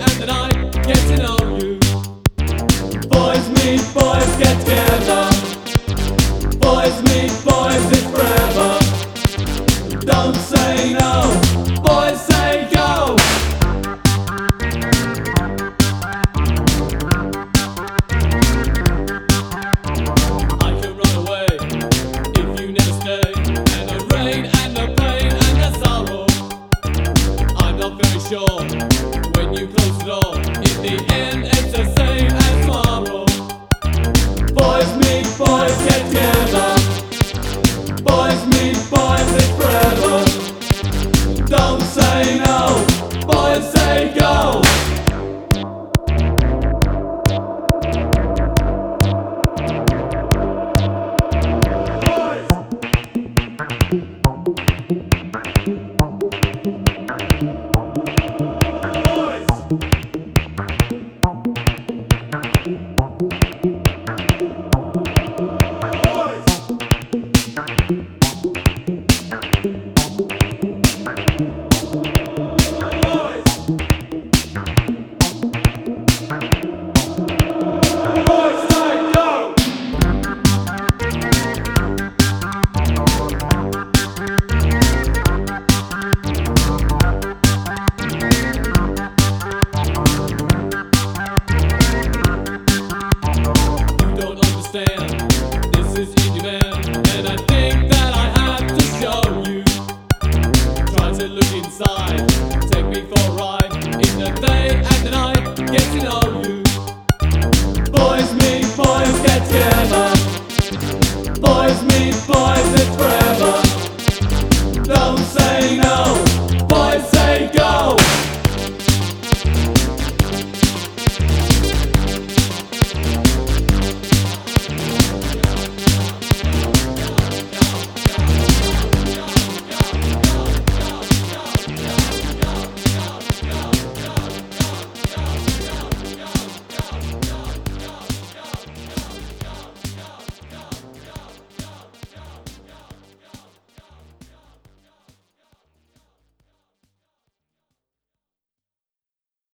and the I get to know you. Boys meet boys, get together. Boys meet boys, it's forever. Don't say no, boys say go. I run away if you never stay, and the rain and the pain and the sorrow. I'm not very sure. Boys meet boys it's forever. Don't say no, This is and I think that I have to show you. Try to look inside, take me for a ride. In the day and the night, get to know you. Boys meet boys, get together. Boys meet boys, it's forever.